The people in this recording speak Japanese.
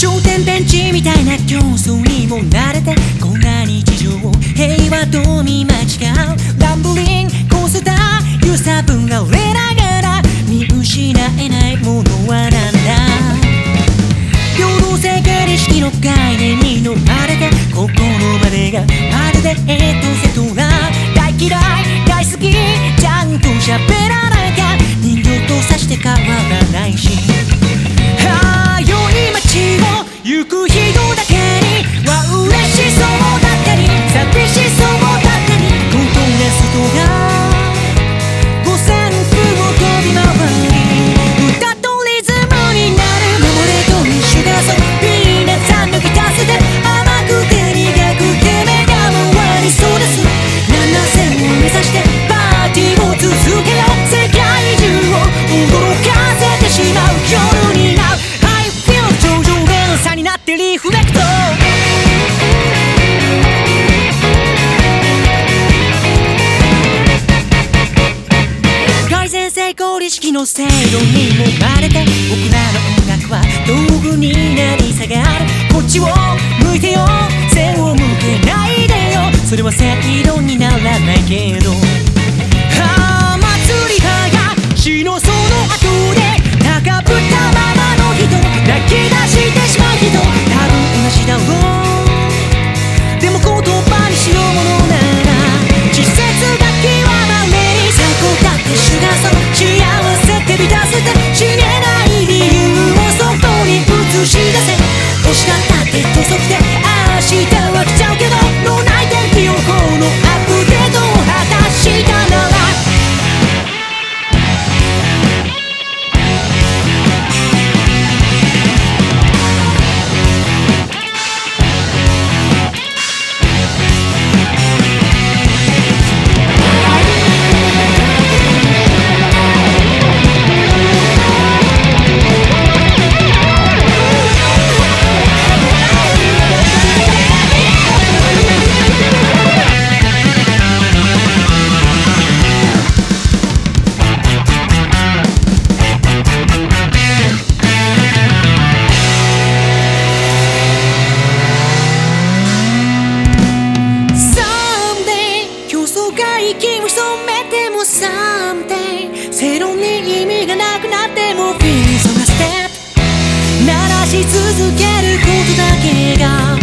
頂点電池みたいな競争にも慣れてこんな日常を平和と見間違う。ランブリングの制度にもまれて僕らの音楽は道具になり下がる。こっちを向いてよ。背を向けないでよ。それは制度にならないけど。ああ祭りはや死のその後で高ぶったままの人泣き出してしまう人多分同じだろうでも言葉にしようもの正論に意味がなくなってもフィーソがステップ鳴らし続けることだけが